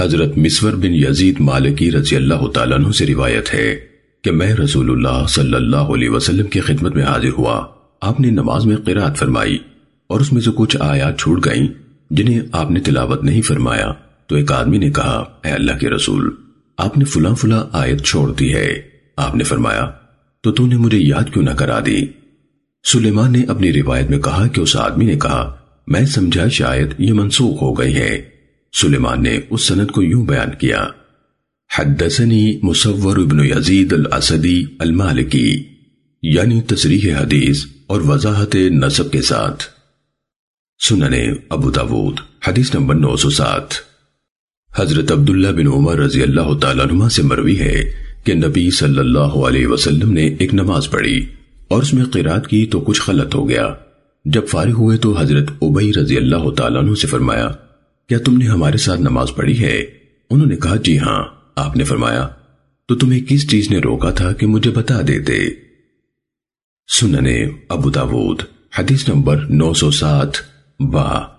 حضرت مسور بن یزید مالکی رضی اللہ تعالیٰ عنہ سے روایت ہے کہ میں رسول اللہ صلی اللہ علیہ وسلم کی خدمت میں حاضر ہوا۔ آپ نے نماز میں قرآت فرمائی اور اس میں سے کچھ آیات چھوٹ گئیں جنہیں آپ نے تلاوت نہیں فرمایا۔ تو ایک آدمی نے کہا، اے اللہ کے رسول، آپ نے فلاں فلاں آیت چھوڑ دی ہے۔ آپ نے فرمایا، تو تو نے مجھے یاد کیوں نہ کرا دی؟ سلیمان نے اپنی روایت میں کہا کہ اس آدمی نے کہا، میں سمجھا شاید یہ منسوخ ہو گئی ہے۔ سلیمان نے اس سند کو یوں بیان کیا، حدثنی مصور ابن یزید الاسدی المالکی یعنی تصریح حدیث اور وضاحت نصب کے ساتھ۔ سننے ابو داود، حدیث نمبر نو سو سات۔ حضرت عبداللہ بن عمر رضی اللہ تعالیٰ عنہ سے مروی ہے کہ نبی صلی اللہ علیہ وسلم نے ایک نماز پڑھی اور اس میں قرآت کی تو کچھ غلط ہو گیا۔ جب فارغ ہوئے تو حضرت عبی رضی اللہ تعالیٰ عنہ سے فرمایا کیا تم نے ہمارے ساتھ نماز پڑھی ہے؟ انہوں نے کہا جی ہاں۔ آپ نے فرمایا، تو تمہیں کس چیز نے روکا تھا کہ مجھے بتا دیتے؟ سننے ابو داود، حدیث نمبر نو سو سات، با۔